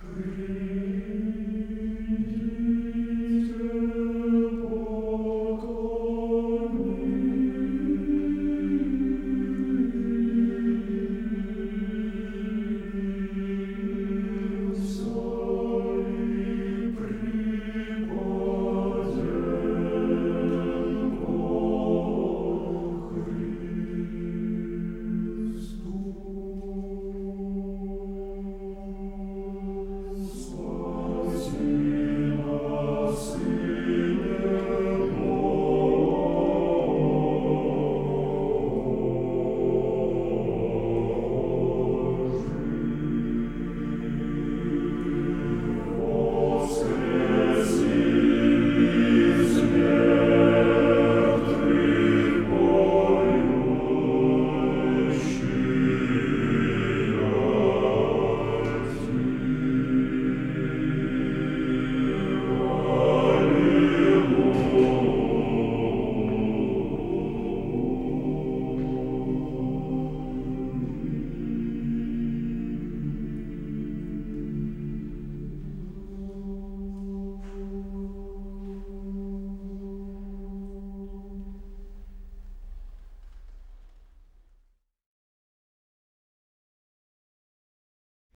Three.